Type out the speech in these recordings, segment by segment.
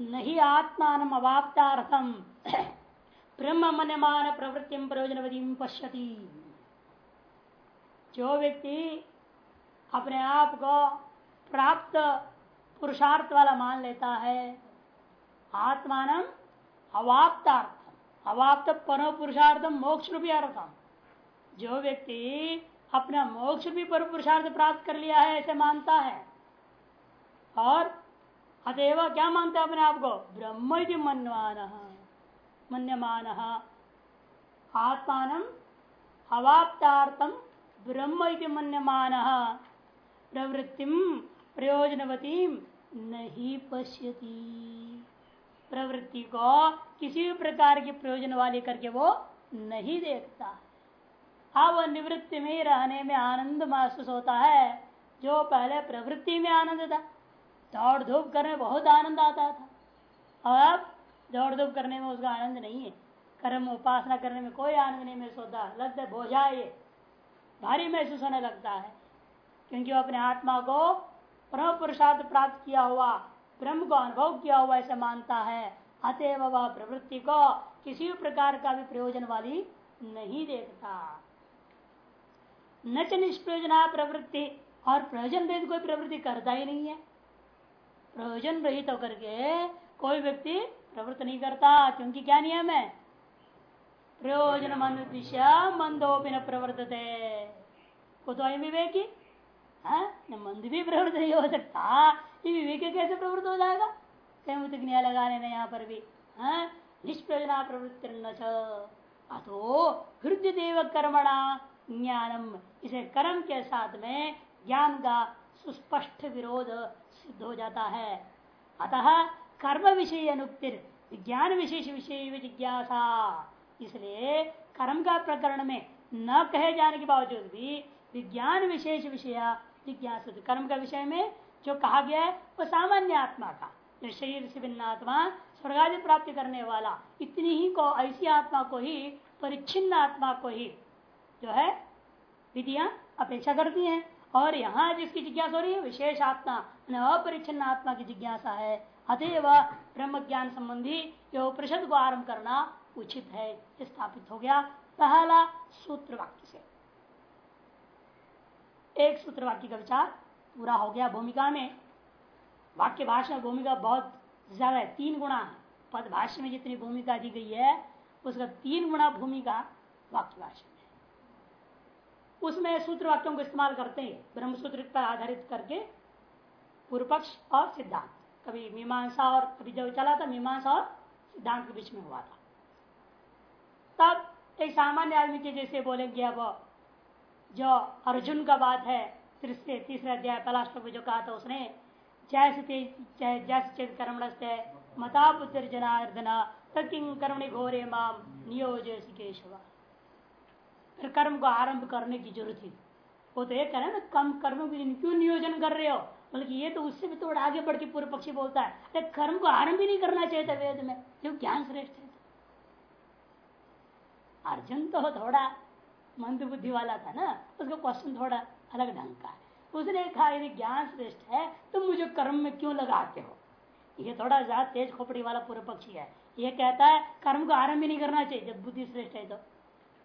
नहीं आत्मान अवाप्तार्थम। ब्रह्म मनमान प्रवृत्ति प्रयोजनवती पश्यति। जो व्यक्ति अपने आप को प्राप्त पुरुषार्थ वाला मान लेता है आत्मान अवाप्तार्थ अवाप्त पर पुरुषार्थम मोक्ष रूपी अर्थम। जो व्यक्ति अपना मोक्ष भी पर पुरुषार्थ प्राप्त कर लिया है, ऐसे मानता है, और अतएव क्या मानता है अपने आप को? ब्रह्म मनमान मन्यमान। आत्मान अवाप्तार्थम ब्रह्म मन्यमान। प्रवृत्ति प्रयोजनवती नहीं पश्यती। प्रवृत्ति को किसी भी प्रकार की प्रयोजन वाली करके वो नहीं देखता। अब निवृत्ति में रहने में आनंद महसूस होता है, जो पहले प्रवृत्ति में आनंद था। दौड़ धूप करने में बहुत आनंद आता था। और अब दौड़ धूप करने में उसका आनंद नहीं है। कर्म उपासना करने में कोई आनंद नहीं महसूस होता लगता है बोझा ये भारी महसूस होने लगता है। क्योंकि वो अपने आत्मा को परम पुरुषार्थ प्राप्त किया हुआ, ब्रह्म को अनुभव किया हुआ ऐसा मानता है। अतएव वह प्रवृत्ति को किसी भी प्रकार का भी प्रयोजन वाली नहीं देखता। न च निष्प्रयोजना प्रवृत्ति। और प्रयोजन रहित कोई प्रवृत्ति करता ही नहीं है। प्रयोजन रहित होकर के कोई व्यक्ति प्रवृत्त नहीं करता, क्योंकि क्या नियम है? प्रयोजन मनुष्य मंदोपि न प्रवर्तते। को तो विवेकी मंद भी प्रवृत्त नहीं हो सकता। ये विवेक कैसे प्रवृत्त हो जाएगा? कहीं उतकनिया लगाने में यहाँ पर भी निष्प्रयोजना प्रवृत्ति न अतो हृदय देव कर्मणा ज्ञानम। इसे कर्म के साथ में ज्ञान का सुस्पष्ट विरोध सिद्ध हो जाता है। अतः कर्म विषय अनुक्तिर, ज्ञान विशेष विषय जिज्ञासा इसलिए कर्म का प्रकरण में न कहे जाने के बावजूद भी विज्ञान विशेष विषय जिज्ञासा कर्म का विषय में जो कहा गया है, वो सामान्य आत्मा का। शरीर से भिन्न आत्मा, स्वर्गादि प्राप्ति करने वाला, इतनी ही को, ऐसी आत्मा को ही, परिच्छिन्न आत्मा को ही जो है विधियाँ अपेक्षा करती हैं। और यहाँ जिसकी जिज्ञासा हो रही है, विशेष आत्मा अपरिच्छिन्न आत्मा की जिज्ञासा है। अतएव ब्रह्म ज्ञान संबंधी जो उपनिषद को आरंभ करना उचित है, स्थापित हो गया पहला सूत्र वाक्य से। एक सूत्र वाक्य का विचार पूरा हो गया भूमिका में। वाक्य भाषा भूमिका बहुत ज़्यादा है, तीन गुणा है। पद भाष्य में जितनी भूमिका दी गई है, उसका तीन गुणा भूमिका वाक्य भाषा उसमें सूत्र वाक्यों को इस्तेमाल करते हैं ब्रह्म सूत्र पर आधारित करके पूर्व पक्ष और सिद्धांत। कभी मीमांसा और कभी जब चला था, मीमांसा और सिद्धांत के बीच में हुआ था। तब एक सामान्य आदमी के जैसे बोलेंगे अब जो अर्जुन का बात है, तीसरे तीसरे अध्याय श्लोक में जो कहा था उसने, जैसे जैसे चेत कर्म मता पुत्र जनार्दना कर्मणि घोरे माम नियोजय केशवा फिर कर्म को आरंभ करने की ज़रूरत थी। वो तो एक है ना, कम कर्म क्यों नियोजन कर रहे हो? बल्कि ये तो उससे भी थोड़ा आगे बढ़ के पूर्व पक्षी बोलता है, अरे, कर्म को आरंभ ही नहीं करना चाहिए था वेद में जो ज्ञान श्रेष्ठ है अर्जुन तो थोड़ा मंद बुद्धि वाला था ना, उसका क्वेश्चन थोड़ा अलग ढंग का है। उसने कहा, यदि ज्ञान श्रेष्ठ है तो मुझे कर्म में क्यों लगाते हो? ये थोड़ा ज़्यादा तेज खोपड़ी वाला पूर्व पक्षी है। ये कहता है, कर्म को आरंभ ही नहीं करना चाहिए, जब बुद्धि श्रेष्ठ है तो।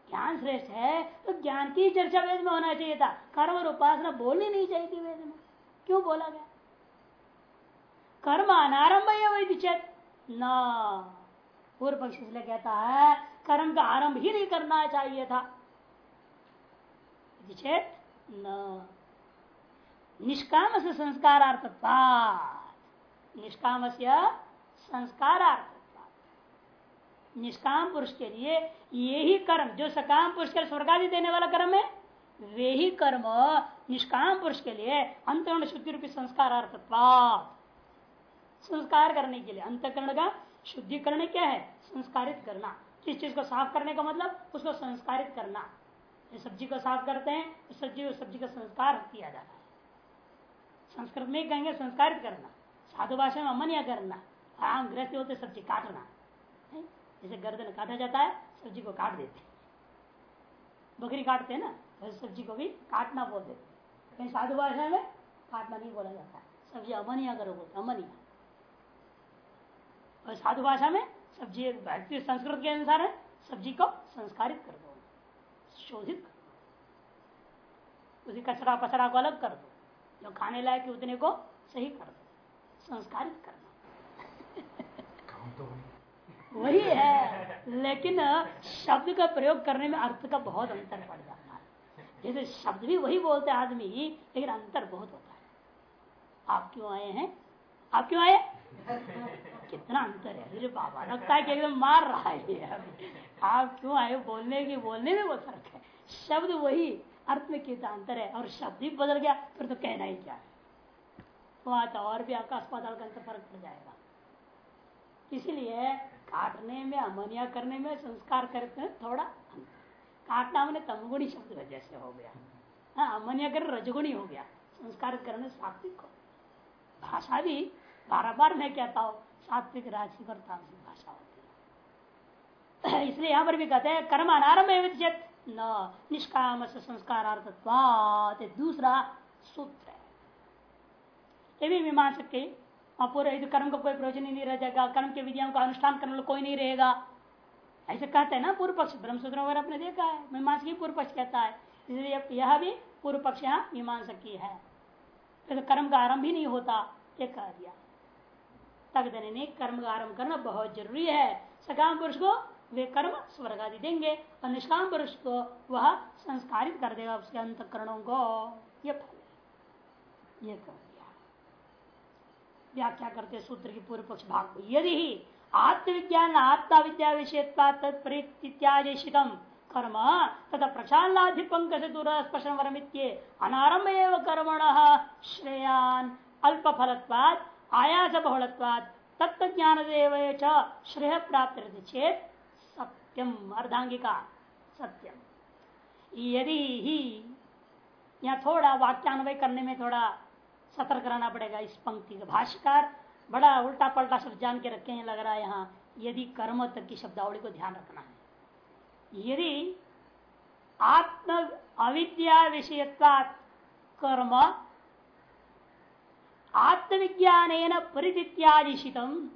ज्ञान श्रेष्ठ है तो ज्ञान की चर्चा वेद में होना चाहिए था। कर्म और उपासना बोलनी नहीं चाहिए थी वेद में। क्यों बोला गया? कर्म अनारंभ है चेत न। पूर्व पक्ष इसलिए कहता है, कर्म का आरंभ ही नहीं करना चाहिए था। चेत न। निष्काम से संस्कारार्थत्वा निष्काम से संस्कारार्थ। निष्काम पुरुष के लिए यही कर्म, जो सकाम पुरुष के स्वर्गादि देने वाला कर्म है, वे ही कर्म निष्काम पुरुष के लिए अंतकरण शुद्धि रूपी संस्कार संस्कार करने के लिए, अंतकरण का शुद्धिकरण क्या है? संस्कारित करना। किस चीज़ को साफ़ करने का मतलब? उसको संस्कारित करना। सब्ज़ी को साफ़ करते हैं सब्ज़ी सब्ज़ी का संस्कार किया जाता है। संस्कृत में कहेंगे संस्कारित करना। साधु भाषा में अमनिया करना। आम गृहस्थी होते सब्ज़ी काटना। जैसे गर्दन काटा जाता है, सब्ज़ी को काट देते बकरी काटते हैं ना वैसे सब्ज़ी को भी काटना बोल देते कहीं साधु भाषा में काटना नहीं बोला जाता है। सब्ज़ी अमनिया करो बोलते अमनिया। और साधु भाषा में सब्ज़ी भारतीय संस्कृत के अनुसार है, सब्ज़ी को संस्कारित कर दो। शोधित कर दो। उसी कचरा पचरा को अलग कर दो। जो खाने लायक उतने को सही कर दो। संस्कारित करना तो वही है। लेकिन शब्द का प्रयोग करने में अर्थ का बहुत अंतर पड़ जाता है। जैसे शब्द भी वही बोलते आदमी, लेकिन अंतर बहुत होता है। आप क्यों आए हैं? आप क्यों आए? कितना अंतर है। अरे बाबा, लगता है कि एकदम मार रहा है आप क्यों आए? बोलने की, बोलने में वो फ़र्क है। शब्द वही अर्थ में कितना अंतर है। और शब्द ही बदल गया, फिर तो कहना ही क्या है? वहाँ तो और भी आकाश पाताल का अंतर फ़र्क पड़ जाएगा। इसीलिए काटने में, अमनिया करने में, संस्कार करते हैं, थोड़ा काटना मैंने तमगुणी शब्द जैसे हो गया। हाँ अमनिया कर रजगुणी हो गया। संस्कार करने सात्विक हो। भाषा भी बार बार मैं कहता हूँ, सात्विक राजसिक और तामसिक भाषा होती है। इसलिए यहाँ पर भी कहते हैं, कर्म अनारंभ न निष्काम से संस्कारार्थत्वात। दूसरा सूत्र है। ये भी मीमांसक के पूरे कर्म का कोई प्रयोजन ही नहीं रह जाएगा, कर्म के विधियों का अनुष्ठान करने कोई नहीं रहेगा। ऐसे कहते हैं ना पूर्व पक्ष ब्रह्मसूत्र वगैरह आपने देखा है मीमांस की पूर्व पक्ष कहता है। इसलिए यह भी पूर्व पक्ष यहाँ मीमांस की है। तो कर्म का आरंभ ही नहीं होता, ये कह दिया। तक देने कर्म का आरंभ करना बहुत ज़रूरी है। सकाम पुरुष को वे कर्म स्वर्ग आदि देंगे, और निष्काम पुरुष को वह संस्कारित कर देगा उसके अंतकरणों को। ये फल ये कर व्याख्या करते सूत्र की पूर्व पक्ष भाग को। यदि ही आत्मविज्ञान आत्मा विद्या विषय तत्परित्यादेशितम कर्म, तथा प्रक्षालाधि पंकज दूर स्पर्शन वरमित्ये अनारंभ एवं कर्मण श्रेयान अल्प फलत्वाद आयास बहुलत्वाद तत्व ज्ञान देव श्रेय प्राप्त चेत सत्यम अर्धांगिका सत्यम। यदि ही यहाँ थोड़ा वाक्यान्वय करने में थोड़ा सतर्क रहना पड़ेगा इस पंक्ति का। भाष्यकार बड़ा उल्टा पलटा शब्द जान के रखे हैं, लग रहा है यहाँ, यदि कर्म तक की शब्दावली को ध्यान रखना है। यदि आत्म अविद्या विषयत्वा कर्म आत्मविज्ञान परित्यादिशितम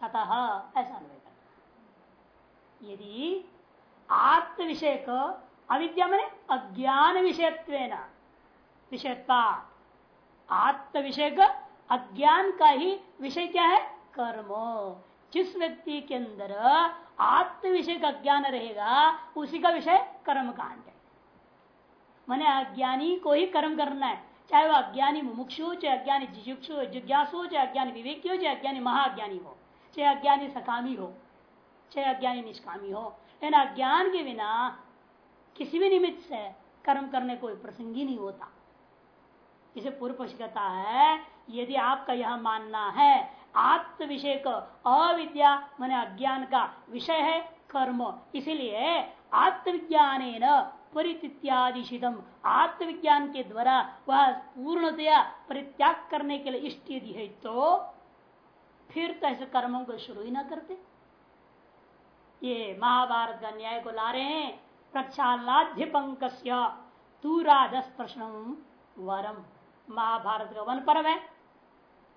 अतः ऐसा अनुभव यदि आत्म विषय अविद्या मैंने अज्ञान विषयत्व विषयत्वा आत्म विषय का अज्ञान का ही विषय क्या है? कर्म। जिस व्यक्ति के अंदर आत्म विषय का ज्ञान रहेगा, उसी का विषय कर्म कांड है। मैंने अज्ञानी को ही कर्म करना है। चाहे वह अज्ञानी मुमुक्षु हो, चाहे अज्ञानी जिजुक्षु जिज्ञासु हो, चाहे अज्ञानी विवेकी हो, चाहे अज्ञानी महाअज्ञानी हो, चाहे अज्ञानी सकामी हो, चाहे अज्ञानी निष्कामी हो। लेकिन अज्ञान के बिना किसी भी निमित्त से कर्म करने कोई प्रसंग ही नहीं होता। इसे पूर्व पक्ष कहता है, यदि आपका यह मानना है आत्म विषय को अविद्या मैंने अज्ञान का विषय है, कर्म। इसीलिए आत्मविज्ञान परित्यादिशितम आत्मविज्ञान के द्वारा वह पूर्णतया परित्याग करने के लिए इष्ट यदि है तो फिर तो ऐसे कर्मों को शुरू ही ना करते। ये महाभारत का न्याय को ला रहे हैं। प्रक्षालाध्य पंक दूरादस प्रश्न वरम। महाभारत का वन पर्व है।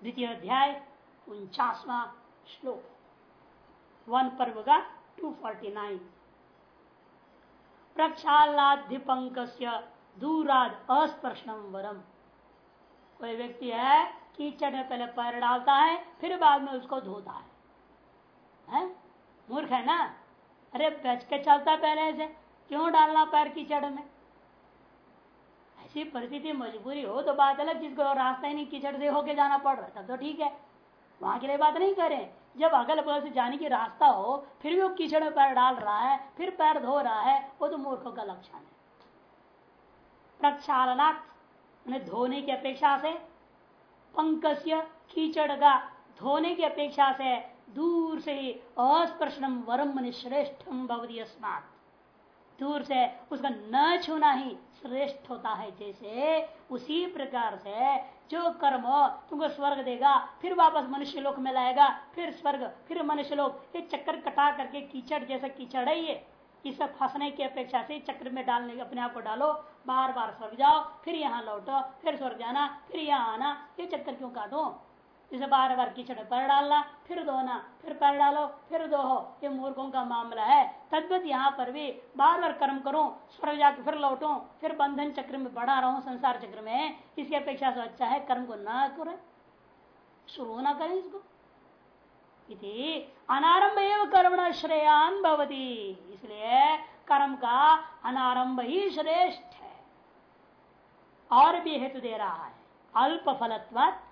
द्वितीय अध्याय उनचासवा श्लोक। वन पर्व का 249 प्रक्षालाध्य पंक दूराद अस्पर्शनम वरम। कोई व्यक्ति है कीचड़ में पहले पैर डालता है फिर बाद में उसको धोता है, है? मूर्ख है ना? अरे बच के चलता पहले से क्यों डालना पैर कीचड़ में? ऐसी परिस्थिति, मजबूरी हो तो बात अलग, जिसको रास्ता ही नहीं, कीचड़ से होके जाना पड़ रहा तब तो ठीक है। वहाँ के लिए बात नहीं करें। जब अगल बगल से जाने की रास्ता हो, फिर भी वो कीचड़ में पैर डाल रहा है, फिर पैर धो रहा है, वो तो मूर्खों का लक्षण है। प्रक्षालनाथ धोने की अपेक्षा से, पंकस्य कीचड़ का धोने की अपेक्षा से दूर से ही अस्पर्शनम वरम श्रेष्ठम भवदी अस्मात दूर से उसका न छूना ही श्रेष्ठ होता है जैसे उसी प्रकार से जो कर्म तुमको स्वर्ग देगा, फिर वापस मनुष्य लोक में लाएगा, फिर स्वर्ग, फिर मनुष्य लोक। ये चक्कर कटा करके कीचड़ जैसा कीचड़ है ये। इसे फंसने की अपेक्षा से चक्र में डालने अपने आप को डालो बार बार स्वर्ग जाओ, फिर यहाँ लौटो, फिर स्वर्ग जाना, फिर यहाँ आना, ये चक्कर क्यों काटो? इसे बार बार कीचड़ पैर डालना फिर धोना फिर पैर डालो, फिर दो हो, ये मूर्खों का मामला है। तद्वत यहाँ पर भी बार बार कर्म करूँ, स्वर्ग जाकर फिर लौटूं, फिर बंधन चक्र में बढ़ा रहा, संसार चक्र में, इसकी अपेक्षा से अच्छा है कर्म को ना करें। शुरू ना करें इसको। अनारंभ एवं कर्म श्रेयान भवती। इसलिए कर्म का अनारंभ ही श्रेष्ठ है। और भी हेतु दे रहा है। अल्प फलत्वात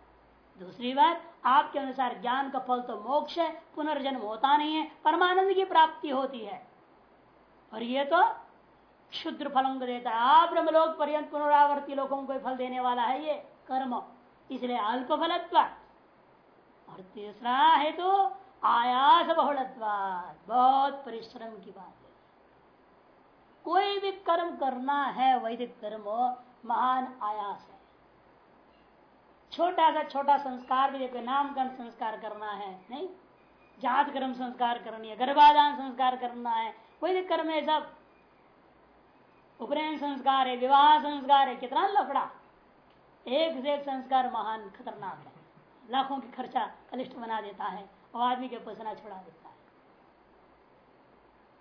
दूसरी बात, आपके अनुसार ज्ञान का फल तो मोक्ष है, पुनर्जन्म होता नहीं है, परमानंद की प्राप्ति होती है। और ये तो क्षुद्र फलों को देता है। आप ब्रह्मलोक पर्यंत पुनरावर्ती लोगों को फल देने वाला है ये कर्म, इसलिए अल्प फलत्व और तीसरा है तो आयास बहुलत्वाद बहुत परिश्रम की बात है। कोई भी कर्म करना है, वैदिक कर्म, महान आयास है। छोटा सा छोटा संस्कार भी देखो नामकरण संस्कार करना है, नहीं? जात कर्म संस्कार करनी है, गर्भाधान संस्कार करना है वैदिक कर्म है सब। उपनयन संस्कार है, विवाह संस्कार है, कितना लफड़ा। एक से एक संस्कार महान, खतरनाक है। लाखों की खर्चा कलिष्ठ बना देता है, और आदमी के पसना छुड़ा देता है।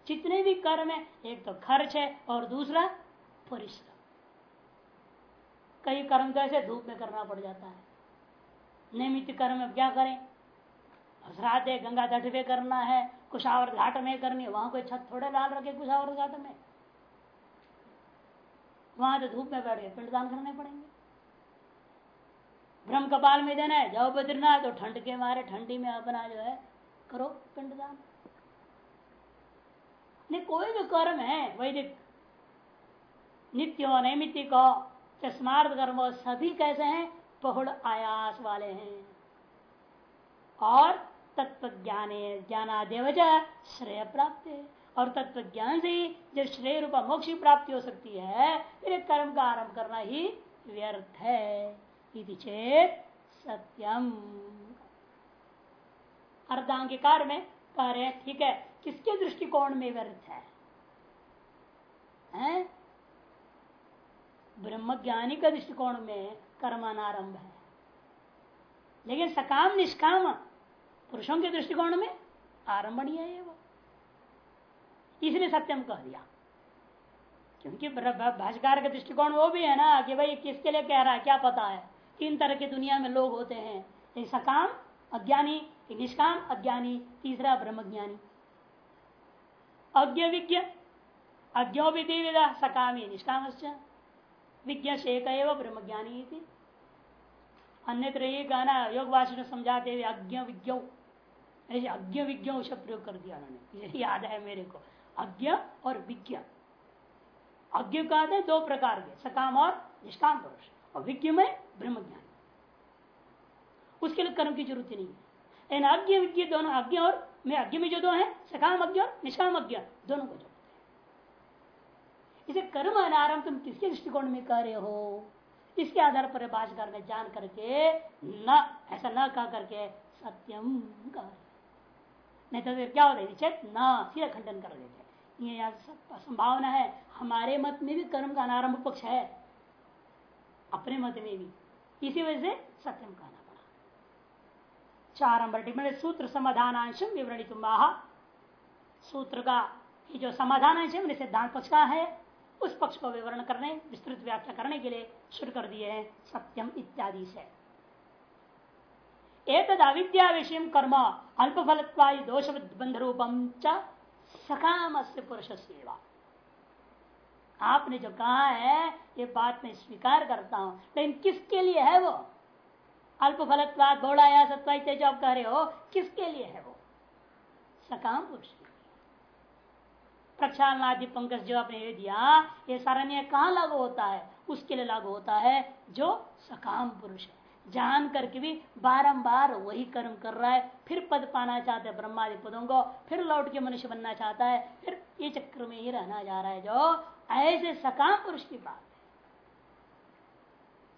जितने भी कर्म है, एक तो खर्च है, और दूसरा परिश्रम। कई कर्म कैसे धूप में करना पड़ जाता है। नियमित कर्म अब क्या करें? श्राद्ध गंगा तट पे करना है, कुशावर घाट में करनी है, वहाँ कोई छत थोड़े लाल रखे कुशावर घाट में। वहाँ तो धूप में बैठ के पिंडदान करने पड़ेंगे। ब्रह्म कपाल में देना है, जाओ बद्रीनाथ तो ठंड के मारे ठंडी में अपना जो है, करो पिंडदान नहीं, कोई भी कर्म है, वैदिक, नित्य हो नैमित्तिक हो स्मार्थ कर्म सभी कैसे हैं? बहुड़ आयास वाले हैं। और तत्व ज्ञान ज्ञानादेव श्रेय प्राप्त और तत्व ज्ञान से जब श्रेय रूपा मोक्ष प्राप्ति हो सकती है फिर कर्म का आरंभ करना ही व्यर्थ है। चेत सत्यम। अर्धांगिकार में कह रहे ठीक है किसके दृष्टिकोण में व्यर्थ है, है? ब्रह्म ज्ञानी का दृष्टिकोण में कर्मानारंभ है लेकिन सकाम निष्काम पुरुषों के दृष्टिकोण में आरंभणीय है वो इसलिए सत्यम कह दिया। क्योंकि भाषाकार का दृष्टिकोण वो भी है ना कि भाई किसके लिए कह रहा है, क्या पता है? तीन तरह के दुनिया में लोग होते हैं। एक सकाम, अज्ञानी एक निष्काम, अज्ञानी, तीसरा ब्रह्मज्ञानी। अज्ञ विज्ञ अज्ञो भी विदा सकामी निष्काम विज्ञ शेक ब्रह्म ज्ञानी थी अन्यत्र गाना योग भाषण समझाते हुए अज्ञ विज्ञ अज्ञ विज्ञ शब्द प्रयोग कर दिया उन्होंने। याद है मेरे को। अज्ञ और विज्ञ। अज्ञ का हैं दो प्रकार के, सकाम और निष्काम पुरुष। और विज्ञ में ब्रह्म ज्ञान उसके लिए कर्म की ज़रूरत नहीं है। इन अज्ञ विज्ञ दोनों, अज्ञ और मैं अज्ञ में जो दो है, सकाम अज्ञ और निष्काम अज्ञ, दोनों को इसे कर्म अनारंभ तुम किसके दृष्टिकोण में कर रहे हो? इसके आधार पर भाषकर ने जान करके न, ऐसा न कह करके सत्यम कर नहीं तो फिर क्या होता है? चेत न, सीधा खंडन कर देते ये संभावना है। हमारे मत में भी कर्म का अनारंभ पक्ष है। अपने मत में भी। इसी वजह से सत्यम कहना पड़ा। चार नंबर टिप्पणी सूत्र समाधानांशम विवरणी तुम सूत्र का जो समाधान है सिद्धांत पक्ष का है। उस पक्ष को विवरण करने, विस्तृत व्याख्या करने के लिए शुरू कर दिए हैं सत्यम इत्यादि से। एक अविद्या विषय कर्म अल्प फलत्वा दोष बंध रूपम च सकाम से पुरुष सेवा आपने जो कहा है, ये बात मैं स्वीकार करता हूँ, लेकिन किसके लिए है वो? अल्प फलत्वाद बोड़ा सत्वा जो आप कह रहे हो, किसके लिए है वो? सकाम पुरुष। प्रक्षालनादि पंकज जो आपने ये दिया, ये सारा न्याय कहाँ लागू होता है? उसके लिए लागू होता है जो सकाम पुरुष है। जान करके भी बारंबार वही कर्म कर रहा है, फिर पद पाना चाहता है ब्रह्मादि पदों को, फिर लौट के मनुष्य बनना चाहता है, फिर ये चक्र में ही रहना जा रहा है जो ऐसे सकाम पुरुष की बात है।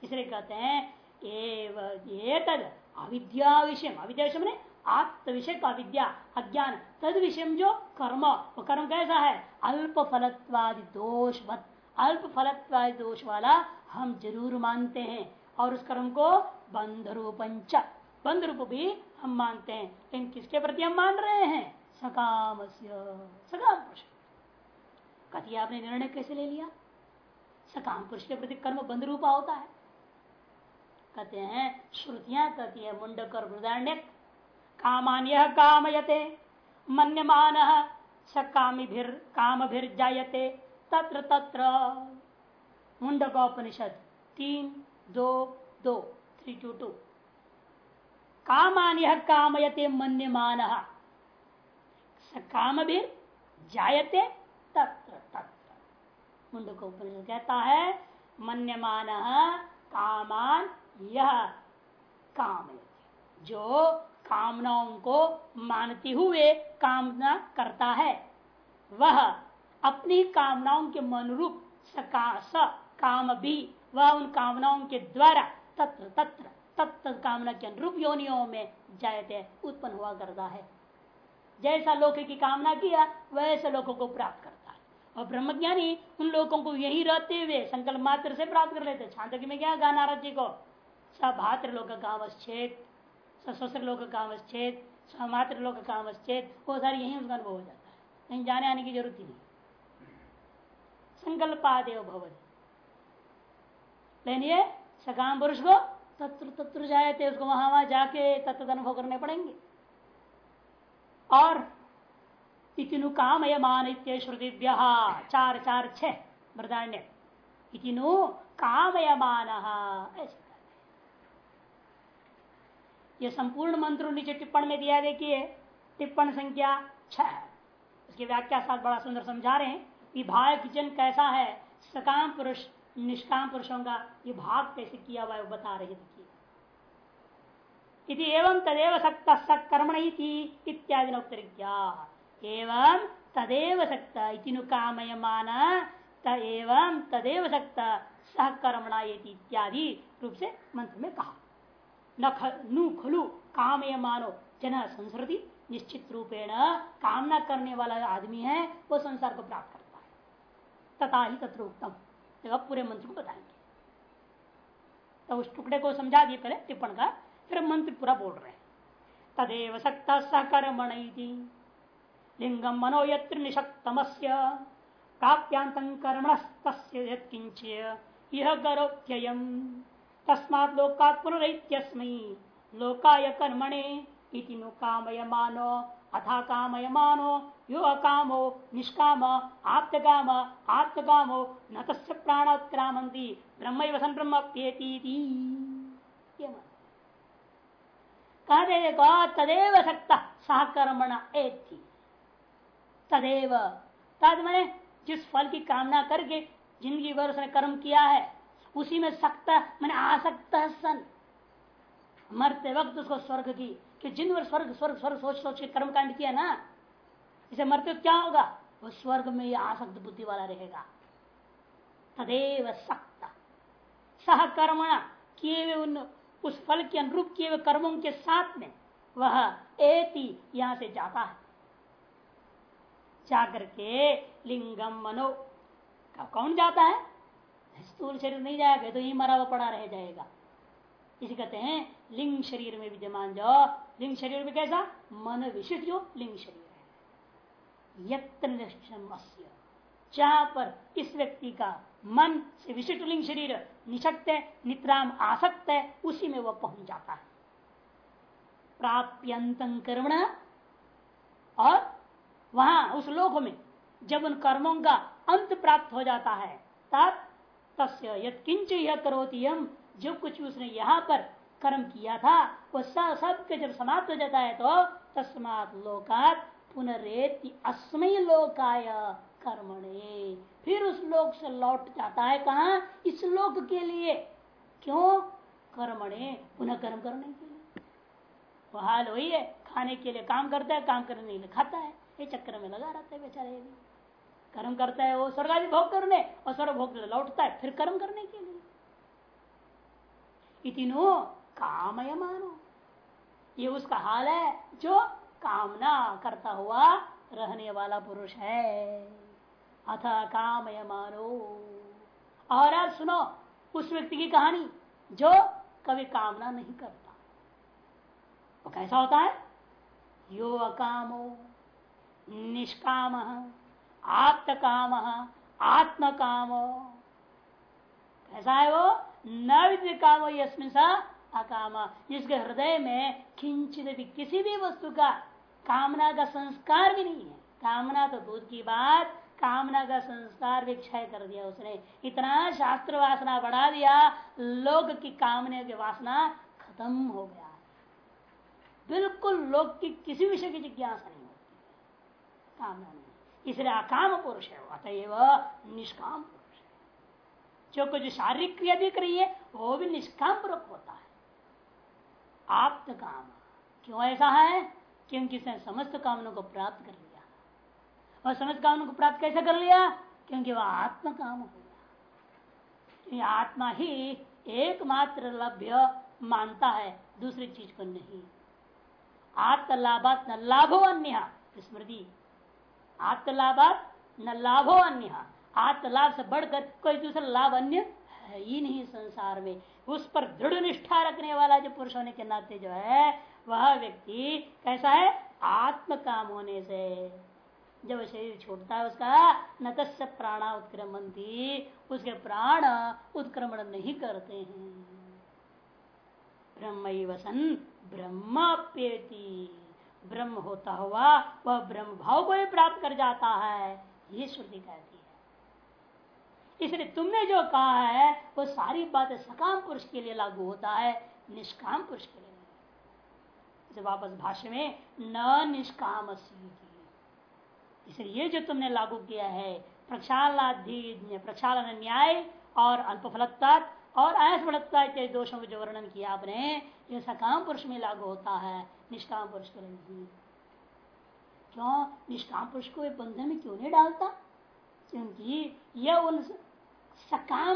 इसलिए कहते हैं ये तद अविद्या विषय अविद्या विषय आत्म विषय का विद्या अज्ञान तद विषय जो कर्म, वो कर्म कैसा है? अल्प फलत्वादि दोष अल्प फलत्वादि दोष वाला हम ज़रूर मानते हैं। और उस कर्म को बंध रूपंच बंद रूप भी हम मानते हैं। लेकिन किसके प्रति हम मान रहे हैं? सकाम सकाम पुरुष। कथी आपने निर्णय कैसे ले लिया? सकाम पुरुष के प्रति कर्म बंद रूपा होता है। कहते हैं, श्रुतियाँ कहती है, मुंडक और कामान यह कामयते। मन्यमान स कामिभिर कामभिर जायते तत्र तत्र। मुंडकोपनिषद तीन, दो दो। थ्री टू टू कामान यह कामयते, मन्यमान। काम भी जायते, तत्र तत्र। मुंडक उपनिषद कहता है, मन्यमान कामान यह काम जो कामनाओं को मानते हुए कामना करता है। वह अपनी कामनाओं के अनुरूप सका स काम भी वह उन कामनाओं के द्वारा तत्र तत्र तत्त कामना के अनुरूप योनियों में जायते उत्पन्न हुआ करता है। जैसा लोक की कामना किया, वैसे लोगों को प्राप्त करता है। और ब्रह्मज्ञानी उन लोगों को यही रहते हुए संकल्प मात्र से प्राप्त कर लेते छांदक में क्या नारद जी को? सभात्र लोक कामश्चेत सशस्त्र लोक कामश्चेत समात्र लोक कामश्चेत, वो सारी यही उसका अनुभव हो जाता है। कहीं जाने आने की ज़रूरत ही नहीं। संकल्पादेव भवन लेकिन ये सकाम पुरुष को तत्र तत्र जाए थे उसको वहाँ वहाँ जाके तत्व अनुभव करने पड़ेंगे। और इतिनु काम मान श्रुति चार चार छह इतिनु कामयमान, ऐसे। ये संपूर्ण मंत्र नीचे टिप्पण में दिया देखिए, टिप्पण संख्या छह। उसकी व्याख्या साथ बड़ा सुंदर समझा रहे हैं। विभाग जन कैसा है? सकाम पुरुष, निष्काम पुरुषों का विभाग कैसे किया हुआ बता रहे देखिए। एवं तदेव सक्त सकर्मण इत्यादि नौक्तरिज्ञा एवं तदेव सक्त कामयमान एवं तदेव सक्त सहकर्मणा इत्यादि रूप से मंत्र में कहा। नु खलु कामय मानो। जन संस्कृति निश्चित रूपेण कामना करने वाला आदमी है, वो संसार को प्राप्त करता है। तथा ही तत्र उत्तम जब पूरे मंत्र को बताएँगे। तो उस टुकड़े को समझा दिए, पहले टिप्पण का, फिर मंत्र पूरा बोल रहे तदेव सत्ता सकर्मण लिंगम मनो यत्र निशक्तम प्राप्यांत कर्मण यह गरोप्ययम तस्मात लोकात पुनरस्मी लोकाय कर्मणे इति नु कामय मानो अथा कामय मानो यो अकामो निष्काम, आप्तकाम आत्मकामो न तस्य प्राणोत्क्रामंती ब्रह्म वसन ब्रह्म कह देखो तदेव सकता सहकर्मण एति। तदेव। तद मैंने, जिस फल की कामना करके ज़िंदगी भर उसने कर्म किया है उसी में सकता, मैंने आसक्त सन मरते वक्त उसको स्वर्ग की, कि जिन वर्ष स्वर्ग स्वर्ग स्वर्ग सोच सोच के कर्म कांड किया ना, इसे मरते क्या होगा? वो स्वर्ग में ही आसक्त बुद्धि वाला रहेगा। तदेव सक्त। सह कर्मणा किए हुए उन, उस फल के अनुरूप किए हुए कर्मों के साथ में वह एति यहाँ से जाता है। जाकर के लिंगम मनो कौन जाता है? स्थूल शरीर नहीं जाएगा तो ही मरा हुआ पड़ा रह जाएगा। इसे कहते हैं, लिंग शरीर में विद्यमान जो, लिंग शरीर में कैसा? मन विशिष्ट जो, लिंग शरीर है। यत्न जहाँ पर इस व्यक्ति का मन से विशिष्ट लिंग शरीर निशक्त है नित्राम आसक्त है, उसी में वह पहुँच जाता है। प्राप्यंत कर्मण। और वहाँ उस लोक में जब उन कर्मों का अंत प्राप्त हो जाता है, तब तस्य यत्किंच करोती हम जो कुछ उसने यहाँ पर कर्म किया था वो सब सब के जब समाप्त हो जाता है तो तस्मात लोकात पुनरेति अस्मय लोकाय कर्मणे। फिर उस लोक से लौट जाता है कहा? इस लोक के लिए। क्यों? कर्मणे, पुनः कर्म करने के लिए। वो हाल वही है, खाने के लिए काम करता है, काम करने के लिए खाता है। ये चक्कर में लगा रहता है बेचारे। भी कर्म करता है, वो स्वर्ग आदि भोग करने, और स्वर्ग भोग लौटता है, फिर कर्म करने के लिए। इतिनो कामय मानो। ये उसका हाल है, जो कामना करता हुआ रहने वाला पुरुष है। अथ कामय मानो। और आप सुनो, उस व्यक्ति की कहानी, जो कभी कामना नहीं करता। वो कैसा होता है? यो अकामो, निष्काम। आत्मकाम आत्म काम कैसा है वो? न विद्य काम यस्मिन सा अकाम। जिसके हृदय में किंचित भी किसी भी वस्तु का कामना का संस्कार भी नहीं है। कामना तो दूध की बात, कामना का संस्कार भी क्षय कर दिया उसने। इतना शास्त्र वासना बढ़ा दिया लोग की कामना की वासना खत्म हो गया। बिल्कुल लोग की किसी विषय की जिज्ञासा नहीं होती। कामना नहीं। इसलिए अकाम पुरुष है अतएव निष्काम पुरुष है। जो कुछ शारीरिक क्रिया दिख रही है, वो भी निष्काम पूर्वक होता है। आप काम। क्यों ऐसा है? क्योंकि उसने समस्त कामनों को प्राप्त कर लिया। और समस्त कामनों को प्राप्त कैसे कर लिया? क्योंकि वह आत्म काम हो गया। आत्मा ही एकमात्र लभ्य मानता है, दूसरी चीज़ को नहीं। आत्मलाभात न लाभो अन्य। स्मृति। आत्मलाभात न लाभो अन्य। आत्मलाभ से बढ़कर कोई दूसरा लाभ अन्य है ही नहीं संसार में। उस पर दृढ़ निष्ठा रखने वाला जो पुरुष होने के नाते जो है, वह व्यक्ति कैसा है? आत्म काम होने से। जब शरीर छोड़ता है उसका, न तस्य प्राणा उत्क्रमंती, उसके प्राण उत्क्रमण नहीं करते हैं। ब्रह्म वसन सन ब्रह्माप्येति। ब्रह्म होता हुआ वह ब्रह्म भाव को ही प्राप्त कर जाता है, ये श्रुति कहती है। इसलिए तुमने जो कहा है, वो सारी बातें सकाम पुरुष के लिए लागू होता है, निष्काम पुरुष के लिए नहीं। वापस भाष्य में न निष्काम इसलिए ये जो तुमने लागू किया है प्रक्षालनाधि प्रक्षालन न्याय और अल्पफलता और आयस बढ़ता इत्यादि दोषों को जो वर्णन किया आपने ये सकाम पुरुष में लागू होता है, निष्काम पुरुष के नहीं। क्यों? निष्काम पुरुष को बंधन में क्यों नहीं डालता? क्योंकि यह उन सकाम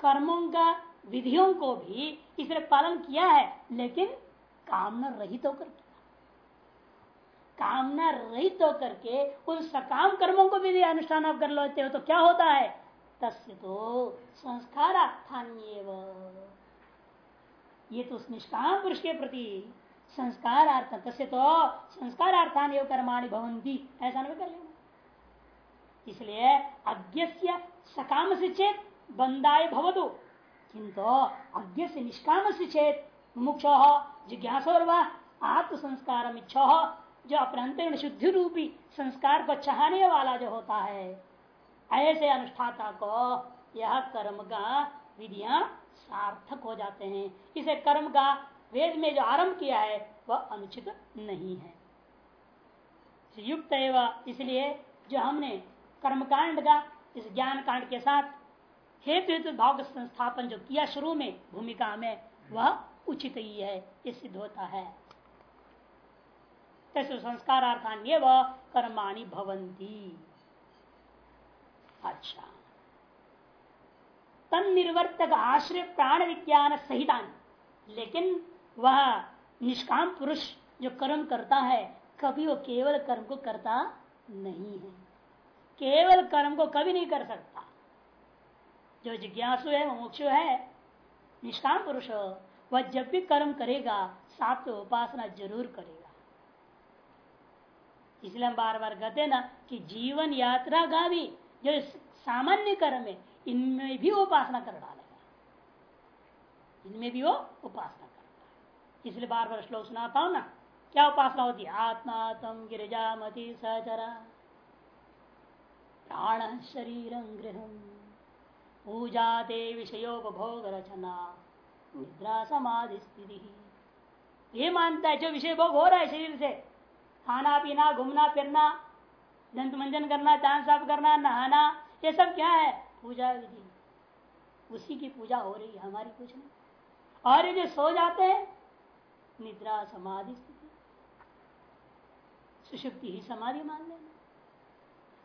कर्मों का, विधियों को भी इसने पालन किया है, लेकिन कामना रहित होकर कामना रहित होकर के उन सकाम कर्मों को भी अनुष्ठान आप कर लेते हो तो क्या होता है? तस्य तो संस्कार ये तो निष्काम पुरुष के प्रति संस्कार अर्थ तस्य तो संस्कार अर्थान एवं कर्माणी भवंती ऐसा नहीं कर। लेना इसलिए अज्ञ सकाम से चेत बंदाय भवतु। किंतु अज्ञ से निष्काम से चेत मुमुक्ष जिज्ञासोर आत्म संस्कार इच्छा, जो अपने अंतर शुद्धि रूपी संस्कार को चाहने वाला जो होता है, ऐसे अनुष्ठाता को यह कर्म का विधियाँ सार्थक हो जाते हैं। इसे कर्म का वेद में जो आरंभ किया है, वह अनुचित नहीं है। युक्त एवं इसलिए जो हमने कर्मकांड का, इस ज्ञान कांड के साथ हेतु हेतु भाव संस्थापन जो किया शुरू में, भूमिका में, वह उचित ही है, ये सिद्ध होता है। संस्कारार्थान्य वह कर्माणी भवंती अच्छा। तन निर्वर्तक आश्रय प्राण विज्ञान सहिता लेकिन वह निष्काम पुरुष जो कर्म करता है, कभी वो केवल कर्म को करता नहीं है। केवल कर्म को कभी नहीं कर सकता। जो जिज्ञासु है मोक्ष है, निष्काम पुरुष। वह जब भी कर्म करेगा तो उपासना ज़रूर करेगा। इसलिए हम बार बार कहते ना कि जीवन यात्रा का भी जो सामान्य कर्म है इनमें भी उपासना कर डालेगा। इनमें भी वो उपासना करता है इसलिए बार बार श्लोक सुनाता हूँ ना, क्या उपासना होती है? आत्मा तम गिरिजा मति सहचरा, प्राण शरीर गृह, पूजा दे विषयोपभोग रचना, निद्रा समाधि स्थिति। ये मानता है, जो विषय भोग हो रहा है शरीर से, खाना पीना, घूमना फिरना, दंत मंजन करना चाँद साफ़ करना, नहाना, ये सब क्या है? पूजा विधि। उसी की पूजा हो रही है, हमारी कुछ नहीं। और ये जो सो जाते हैं, निद्रा समाधि स्थिति। सुषुप्ति ही समाधि मान लेना।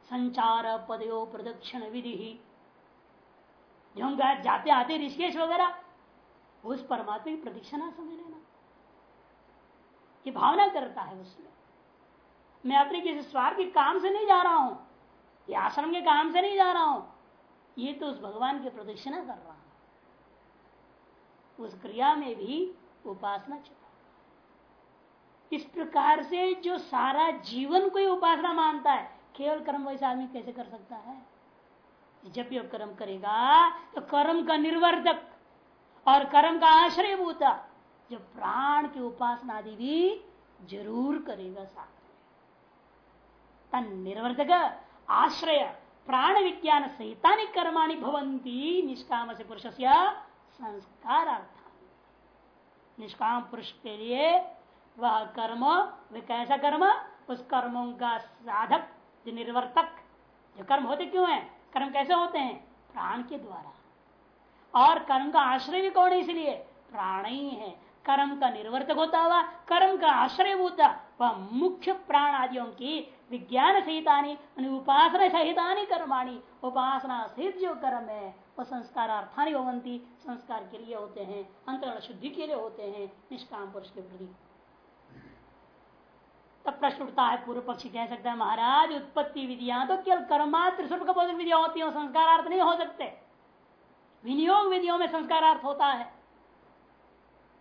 संचार पदयो प्रदक्षिण विधि ही। जो हम जाते आते ऋषिकेश वगैरह, उस परमात्मा की प्रदक्षिणा समझ लेना। ये भावना करता है उसमें। मैं अपने किसी स्वार्थ के काम से नहीं जा रहा हूँ। ये आश्रम के काम से नहीं जा रहा हूँ। ये तो उस भगवान की प्रदक्षिणा कर रहा हूँ। उस क्रिया में भी उपासना छिपा इस प्रकार से जो सारा जीवन को उपासना मानता है, केवल कर्म वैसे आदमी कैसे कर सकता है? जब भी कर्म करेगा तो कर्म का निर्वर्धक और कर्म का आश्रय भूता जो प्राण की उपासना आदि भी ज़रूर करेगा साथ तन निर्वर्धक आश्रय प्राण विज्ञान सहिता कर्माणी भवंती निष्काम से पुरुष से संस्कार निष्काम पुरुष के लिए वह कर्म वह कैसा कर्म, उस कर्मों का साधक जो निर्वर्तक। जो कर्म होते क्यों है? कर्म कैसे होते हैं? प्राण के द्वारा। और कर्म का आश्रय भी कौन है इसलिए? प्राण ही है। कर्म का निर्वर्तक होता हुआ, कर्म का आश्रय होता। वह मुख्य प्राण आदियों की विज्ञान सहितानी उपासना सहितानी कर्माणी। उपासना सहित जो कर्म है वह संस्कार अर्थानी भवंती संस्कार के लिए होते हैं, अंतरण शुद्धि के लिए होते हैं, निष्काम पुरुष के प्रति। तब प्रश्न उठता है, पूर्व पक्षी कह सकता है, महाराज, उत्पत्ति विधियाँ तो केवल कर्मात्र स्वरूप बोधक विधियाँ होती है, संस्कारार्थ नहीं हो सकते। विनियोग विधियों में संस्कारार्थ होता है।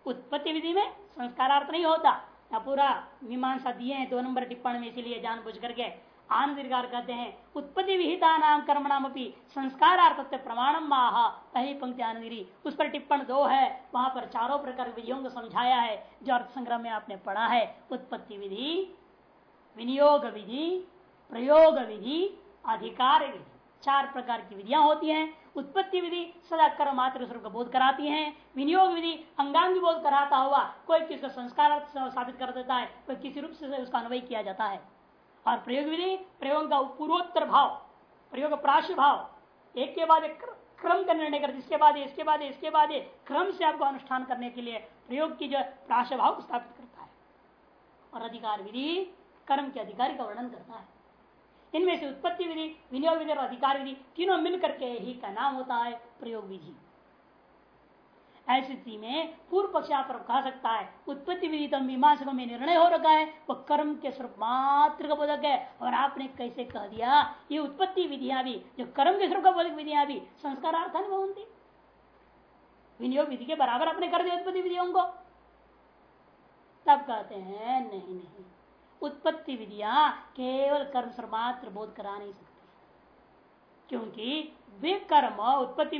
उत्पत्ति विधि में संस्कारार्थ नहीं होता। पूरा मीमांसा दिए हैं दो नंबर टिप्पणी में, इसीलिए जान बुझ करके आनंद कहते हैं। उत्पत्ति विहिता नाम कर्म नाम अपनी प्रमाणम माह। पहली पंक्ति आनंदगिरी। उस पर टिप्पण दो है। वहाँ पर चारों प्रकार विधियों को समझाया है, जो अर्थ संग्रह में आपने पढ़ा है। उत्पत्ति विधि, विनियोग विधि, प्रयोग विधि, अधिकार विधि। चार प्रकार की विधियाँ होती हैं। उत्पत्ति विधि, सदा कर्म मात्र स्वरूप का बोध कराती हैं। विनियोग विधि, अंगांग बोध कराता हुआ कोई किसका संस्कार साबित कर देता है, कोई किसी रूप से उसका अनुवय किया जाता है। और प्रयोग विधि, प्रयोग का पूर्वोत्तर भाव, प्रयोग प्राश भाव, एक के बाद एक क्रम का निर्णय कर इसके बाद इसके बाद इसके बाद क्रम से आपको अनुष्ठान करने के लिए प्रयोग की जो प्राश भाव स्थापित करता है। और अधिकार विधि, कर्म के अधिकारी का वर्णन करता है। इनमें से उत्पत्ति विधि, विनियोग विधि और अधिकार विधि तीनों मिलकर के ही का नाम होता है प्रयोग विधि। ऐसी स्थिति में पूर्व पक्ष पर कह सकता है, उत्पत्ति विधि तो मीमांसकों में निर्णय हो रखा है वह कर्म के स्वरूप मात्र का बोधक है। और आपने कैसे कह दिया, ये उत्पत्ति विधियाँ भी, जो कर्म के स्वरूप का बोधक विधियाँ भी संस्कारार्थन होती विनियोग विधि के बराबर आपने कर दिया उत्पत्ति विधियों को। तब कहते हैं, नहीं नहीं। उत्पत्ति विधियाँ केवल कर्म सर्वमात्र बोध करा नहीं सकती। क्योंकि वे कर्म, उत्पत्ति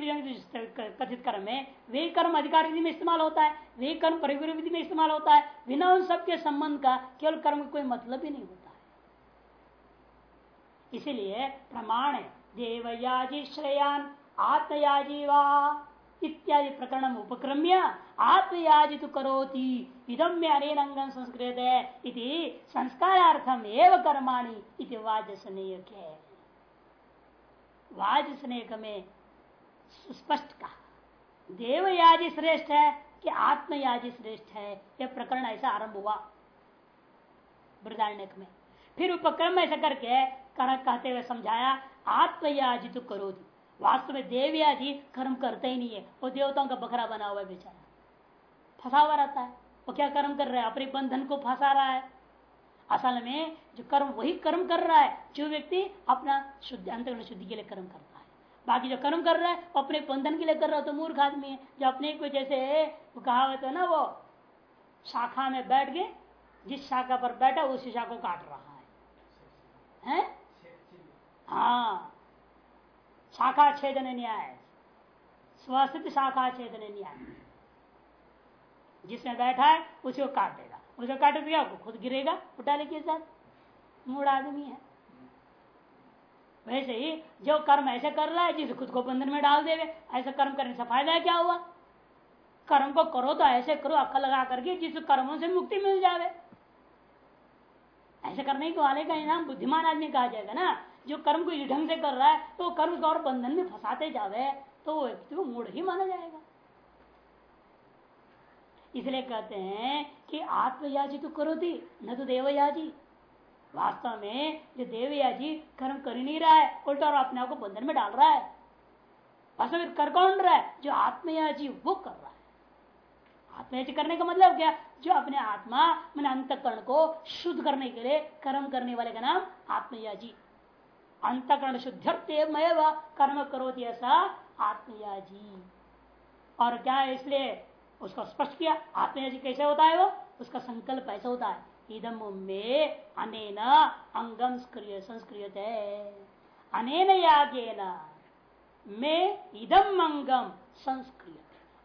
कथित कर्म में वे कर्म अधिकार विधि में इस्तेमाल होता है, वे कर्म परिवार विधि में इस्तेमाल होता है, बिना उन सबके संबंध का केवल कर्म का कोई मतलब ही नहीं होता है। इसीलिए प्रमाण है, देवयाजी श्रेयान, आत्मयाजी वा। इत्यादि प्रकरण उपक्रम्य आत्मयाजित करोती। इदम में अनेन अंगन संस्कृत है इति संस्कारार्थम एवं कर्माणी इति वाजसनीय है वाज स्नेह में स्पष्ट कहा देवयाजी श्रेष्ठ है कि आत्मयाजी श्रेष्ठ है? यह प्रकरण ऐसा आरंभ हुआ। बृदारण्य में फिर उपक्रम ऐसा करके कहते हुए समझाया आत्मयाजित तो करो वास्तव में देवयाजी कर्म करते ही नहीं है। वो देवताओं का बकरा बना हुआ है बेचारा। फंसा हुआ रहता है। वो क्या कर्म कर रहा है? अपने बंधन को फंसा रहा है। असल में जो कर्म वही कर्म कर रहा है जो व्यक्ति अपना शुद्ध अंतरण शुद्धि के लिए कर्म करता है। बाकी जो कर्म कर रहा है वो अपने बंधन के लिए कर रहा है तो मूर्ख आदमी है। जो अपने को जैसे कहावत है ना वो शाखा में बैठ गए जिस शाखा पर बैठा उसी शाखा को काट रहा है। हैं? हाँ। शाखा छेदन न्याय। स्वस्थित शाखा छेदन न्याय। जिसमें बैठा है, उसी को काट देगा। उसे काट दिया खुद गिरेगा उठाने के साथ मूड आदमी है। वैसे ही, जो कर्म ऐसे कर रहा है, जिसे खुद को बंधन में डाल देवे, ऐसा कर्म करने से फ़ायदा क्या हुआ? कर्म को करो तो ऐसे करो अक्ल लगा करके जिस कर्मों से मुक्ति मिल जावे। ऐसे करने के वाले का इनाम बुद्धिमान आदमी कहा जाएगा ना जो कर्म को इस ढंग से कर रहा है तो कर्म को और बंधन में फंसाते जावे तो वो व्यक्ति को मूड ही माना जाएगा। इसलिए कहते हैं कि आत्मयाजी तो करो थी न तो देवयाजी। वास्तव में जो देवयाजी कर्म कर ही नहीं रहा है, उल्टा और अपने आप को बंधन में डाल रहा है। वास्तव में कर कौन रहा है? जो आत्मयाजी वो कर रहा है। आत्मयाजी करने का मतलब क्या? जो अपने आत्मा मैंने अंतकरण को शुद्ध करने के लिए कर्म करने वाले का नाम आत्मयाजी। अंतकरण शुद्ध कर्म करो ऐसा आत्मयाजी। और क्या है इसलिए उसको स्पष्ट किया, आत्मयाजी कैसे होता है वो? उसका संकल्प ऐसा होता है इदम में अनेन अंगम संस्क्रियते। अनेन यागेन में इदम अंगम संस्क्रिय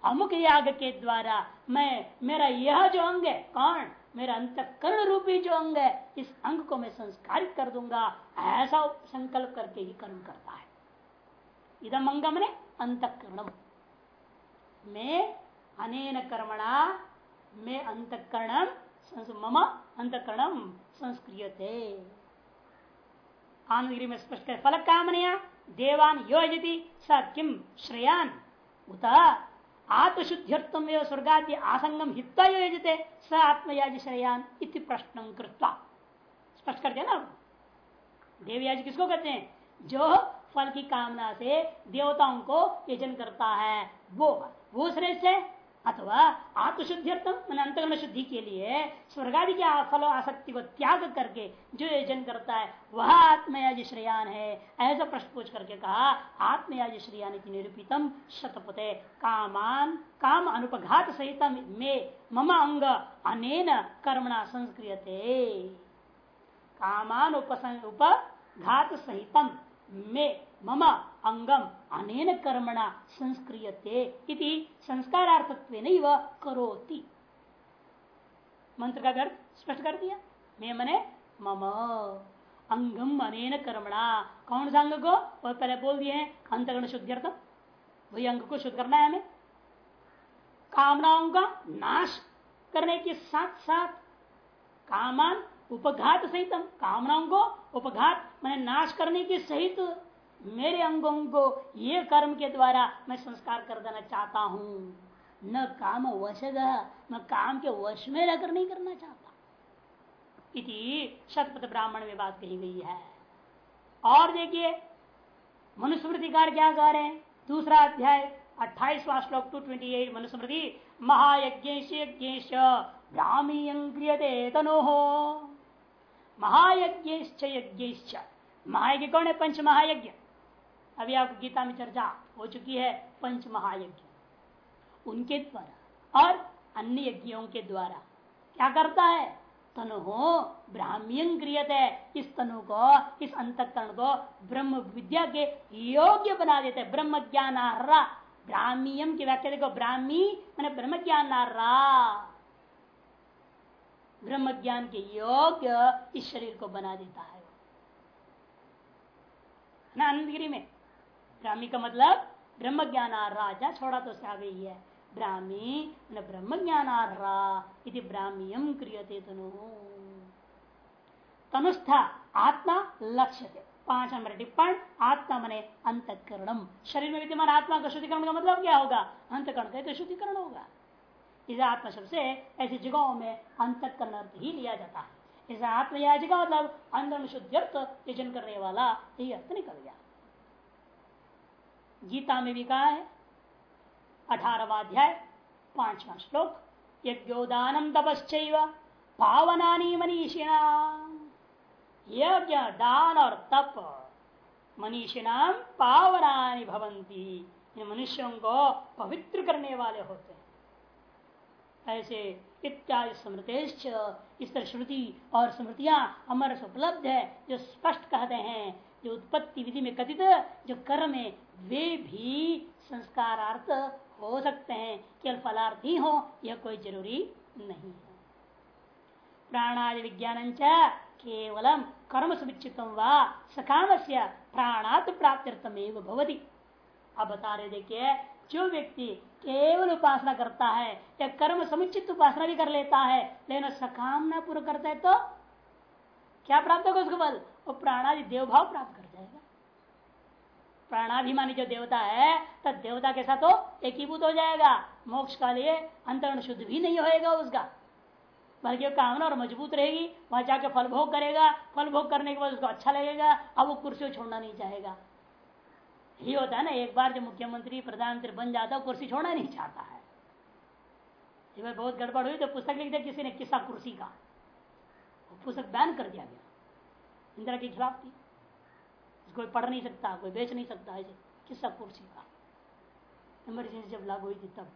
अमुक याग के द्वारा मैं, मेरा यह जो अंग है, कौन? मेरा अंतकरण रूपी जो अंग है, इस अंग को मैं संस्कारित कर दूँगा। ऐसा संकल्प करके ही कर्म करता है। इदम अंगम ने अंतकरणम। में अनेन कर्मणा, में अंतकरणम मम अंतकरणम संस्क्रियते। आनंदगिरी में स्पष्ट कर फल कामनया देवान योजती स किम श्रेयान उत आत्मशुद्ध्यर्थम एवं स्वर्गादि आसंगम हित्ता योजते, स आत्मयाज श्रेयान इति प्रश्न कृत्वा। स्पष्ट करते ना? देवयाज किसको कहते हैं? जो फल की कामना से देवताओं को यजन करता है, वो वो श्रेष्ठ है? अथवा आत्मशुद्धिर्थम मैंने अंतगण शुद्धि के लिए स्वर्गादि के फल, आसक्ति को त्याग करके जो यजन करता है, वह आत्मयाज श्रेयान है। ऐसा प्रश्न पूछ करके कहा, आत्मयाज श्रेयान की निरूपितम शतपते कामान, काम अनुपघात सहित में मम अंग अनेन कर्मणा संस्क्रियते। कामान उपघात सहितम। में मम अंगम अनेन कर्मणा संस्क्रियते इति संस्कारार्थत्व नहीं वह करोति। मंत्र का अर्थ स्पष्ट कर दिया? मैं मने मम अंगम अनेन कर्मणा। कौन सा अंग को? वह पहले बोल दिए हैं, अंतगण शुद्धिर्थ वही अंग को शुद्ध करना है हमें। कामनाओं का नाश करने के साथ साथ कामान उपघात सहित कामनाओं को उपघात, मैंने नाश करने के सहित मेरे अंगों को ये कर्म के द्वारा मैं संस्कार कर देना चाहता हूँ। न काम वश मैं काम के वश में रहकर नहीं करना चाहता। इति शतपथ ब्राह्मण में बात कही गई है। और देखिए मनुस्मृतिकार क्या कह रहे हैं? दूसरा अध्याय, अट्ठाईसवा श्लोक टू ट्वेंटी एट मनुस्मृति महायज्ञ ब्राह्मी तनो। महायज्ञ यज्ञ महायज्ञ कौन है? पंच महायज्ञ अभी आपको गीता में चर्चा हो चुकी है पंच महायज्ञ उनके द्वारा और अन्य यज्ञों के द्वारा क्या करता है? तनु हो ब्राह्मीण क्रियत। है इस तनु को, इस अंतकरण को ब्रह्म विद्या के योग्य बना देते। हैं ब्रह्म ज्ञान ब्राह्मीयम की व्याख्या देखो, ब्राह्मी, मैंने ब्रह्म ज्ञान ब्रह्म ज्ञान के योग्य इस शरीर को बना देता है ना आनंदगिरी में? ब्राह्मी का मतलब ब्रह्म ज्ञान आ राजा, छोड़ा तो आ गई है ब्राह्मी ब्रह्म ज्ञानार्हा इति ब्राह्मीयम क्रियते तनु। तनुस्था आत्मा लक्ष्य थे पाँच नंबर टिप्पण, आत्मा मने अंतकरणम शरीर में विद्यमान आत्मा का शुद्धिकरण का मतलब क्या होगा? अंतकरण का तो शुद्धिकरण होगा। इसे आत्मा शब्द से ऐसी जगहों में अंतकरण अर्थ ही लिया जाता है। इस आत्मयाज का मतलब अंदर शुद्ध अर्थ यजन करने वाला यही अर्थ निकल गया। गीता में भी कहा है अठारवा अध्याय, पांचवा श्लोक यज्ञोदानम तपश्चैव पावनानी मनीषिणा। यज्ञ दान और तप मनीषिणाम पावनानी भवंती मनुष्यों को पवित्र करने वाले होते हैं। ऐसे इत्यादि स्मृतेश्च, इस तरह श्रुति और स्मृतियाँ अमर से उपलब्ध है, जो स्पष्ट कहते हैं, जो उत्पत्ति विधि में कथित, जो कर्म है वे भी संस्कारार्थ हो सकते हैं, केवल फलार्थ ही हो, यह कोई ज़रूरी नहीं है। प्राणादि विज्ञान केवलम कर्म सुविचित व सकाम से प्राणात प्राप्त्यर्थमेव भवती। अब बता रहे देखिए, जो व्यक्ति केवल उपासना करता है, या कर्म समुचित उपासना भी कर लेता है, लेकिन सकामना पूरा करता है तो क्या प्राप्त होगा उसको बल? वो प्राणादि देवभाव प्राप्त कर जाएगा। प्राणाभिमानी जो देवता है, तब देवता के साथ वो एकीभूत हो जाएगा। मोक्ष का लिए अंतरण शुद्ध भी नहीं होएगा उसका। बल्कि वो कामना और मज़बूत रहेगी, वहाँ जाके फल भोग करेगा। फल भोग करने के बाद उसको अच्छा लगेगा, अब वो कुर्सी छोड़ना नहीं चाहेगा। यही होता है ना एक बार जो मुख्यमंत्री प्रधानमंत्री बन जाता है कुर्सी छोड़ना नहीं चाहता है। जब बहुत गड़बड़ हुई तो पुस्तक लिख दिया किसी ने किस्सा कुर्सी का। पुस्तक बैन कर दिया गया। इंदिरा के खिलाफ थी। कोई पढ़ नहीं सकता कोई बेच नहीं सकता ऐसे किस्सा कुर्सी का। इमरजेंसी जब लागू हुई थी तब।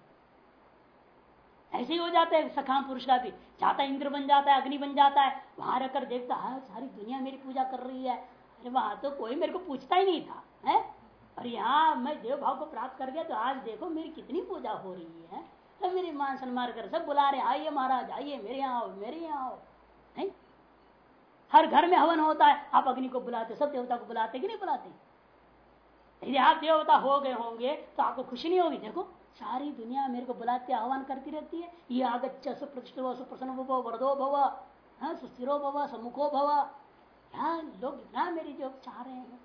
ऐसे ही हो जाता है सखाम पुरुष का भी। जाता इंद्र बन जाता है अग्नि बन जाता है। वहाँ रहकर देखता है हाँ, सारी दुनिया मेरी पूजा कर रही है। अरे वहाँ तो कोई मेरे को पूछता ही नहीं था है? और यहाँ मैं देव भाव को प्राप्त कर गया तो आज देखो मेरी कितनी पूजा हो रही है। तो मेरी मान सम्मान कर, सब बुला रहे आइए महाराज, आइए, मेरे यहाँ आओ, मेरे यहाँ आओ। नहीं? हर घर में हवन होता है, आप अग्नि को बुलाते, सब देवता को बुलाते कि नहीं बुलाते? यदि आप देवता हो गए होंगे तो आपको खुशी नहीं होगी? देखो, सारी दुनिया मेरे को बुलाते, आह्वान करती रहती है। ये आगच्छ, सुप्रतिष्ठ सुप्रसन्न भव, वरदो भव हाँ सुस्थिरो भव सम्मुखो भव। यहाँ लोग इतना मेरी जो चाह रहे हैं।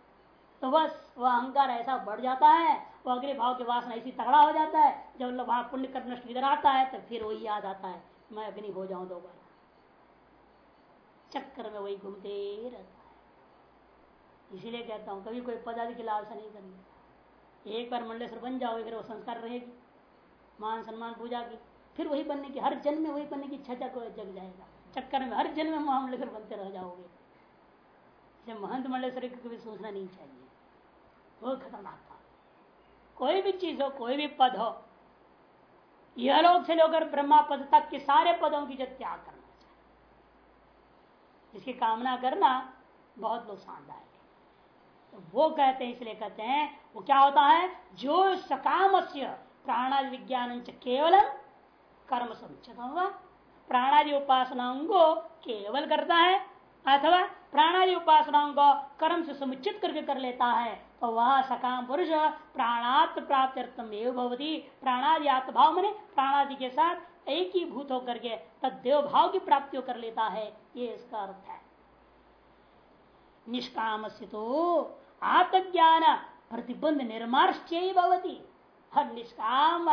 तो बस, वह अहंकार ऐसा बढ़ जाता है वो अग्नि भाव के वासना ऐसी तगड़ा हो जाता है। जब लोग वहाँ पुण्य कर नष्ट इधर आता है तो फिर वही याद आता है, मैं अग्नि हो जाऊँ दोबारा चक्कर में वही घूमते रहता है। इसीलिए कहता हूँ, कभी कोई पदाधिक की लालसा नहीं करनी। एक बार मंडलेश्वर बन जाओगे, फिर वो संस्कार रहेगी, मान सम्मान पूजा की। फिर वही बनने की, हर जन्म में वही बनने की इच्छा जग जाएगा। चक्कर में हर जन्म में महामंडलेश्वर बनते रह जाओगे। महंत मंडलेश्वर को कभी सोचना नहीं चाहिए। वो खतरनाक था। कोई भी चीज़ हो, कोई भी पद हो, यह लोग से लेकर ब्रह्मा पद तक के सारे पदों की जो त्याग करना चाहिए इसकी कामना करना बहुत लोग शानदार तो वो कहते हैं, इसलिए कहते हैं, वो क्या होता है? जो सकाम से प्राणादि विज्ञान केवल कर्म समुचित होगा प्राणादि उपासनाओं को केवल करता है, अथवा प्राणादि उपासनाओं को कर्म से समुचित करके कर लेता है तो वह सकाम पुरुष प्राणात् प्राप्त भवती। प्राणादि आत्मभाव मने प्राणादि के साथ एक ही भूत होकर के तदेव भाव की प्राप्ति कर लेता है। ये इसका अर्थ है। निष्काम से तो आत्मज्ञान प्रतिबंध निर्मार्श्च भवती। हर निष्काम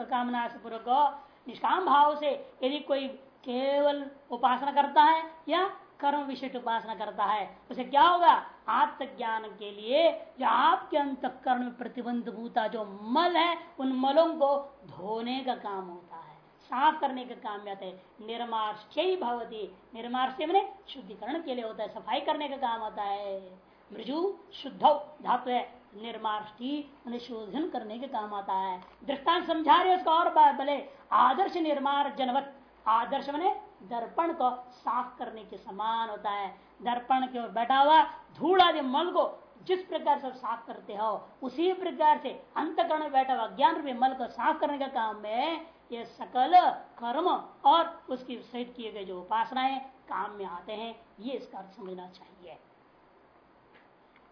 कामना से पूर्वक निष्काम भाव से यदि कोई केवल उपासना करता है या कर्म विशिष्ट उपासना करता है। उसे क्या होगा? आत्मज्ञान के लिए जो आपके अंतकरण में प्रतिबंध भूता जो मल है, उन मलों को धोने का काम होता है। साफ़ करने का काम आता है। निर्मार्श्य भवती। मैंने शुद्धिकरण के लिए होता है। सफ़ाई करने का काम होता है। मृजु शुद्ध धातु है। निर्मार्ष्टि उन्हें शोधन करने के काम आता है। दृष्टांत समझा रहे उसका और भले आदर्श निर्माण जनवत आदर्श मैंने दर्पण को साफ़ करने के समान होता है। दर्पण के ओर बैठा हुआ धूल आदि मल को जिस प्रकार से साफ़ करते हो, उसी प्रकार से अंतकरण में बैठा हुआ ज्ञान रूपी मल को साफ़ करने का काम में ये सकल कर्म और उसकी सहित किए गए जो उपासनाएँ काम में आते हैं, ये इसका अर्थ समझना चाहिए।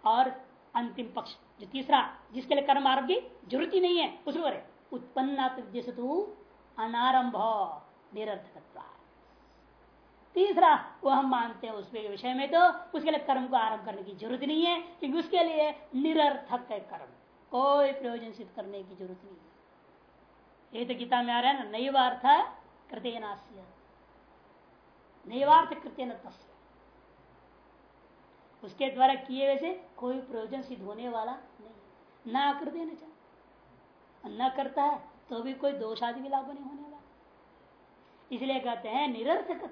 और अंतिम पक्ष, जो तीसरा, जिसके लिए कर्म आरोप की ज़रूरत ही नहीं है, उसमें उत्पन्न तू अनारंभ निरर्थक तीसरा, वो हम मानते हैं उसके विषय में तो उसके लिए कर्म को आरंभ करने की ज़रूरत नहीं है, क्योंकि उसके लिए निरर्थक है कर्म। कोई प्रयोजन सिद्ध करने की ज़रूरत नहीं है। ये तो गीता में आ रहा है ना, नैवार्थ कृत्य नास्य नैवार्थ कृत्य न उसके द्वारा किए वैसे कोई प्रयोजन सिद्ध होने वाला नहीं ना कृत्य न करता है तो भी कोई दोष आदि भी लाभ नहीं होने वाला। इसलिए कहते हैं निरर्थक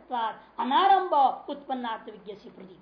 अनारंभ उत्पन्नात्म विज्ञ प्रति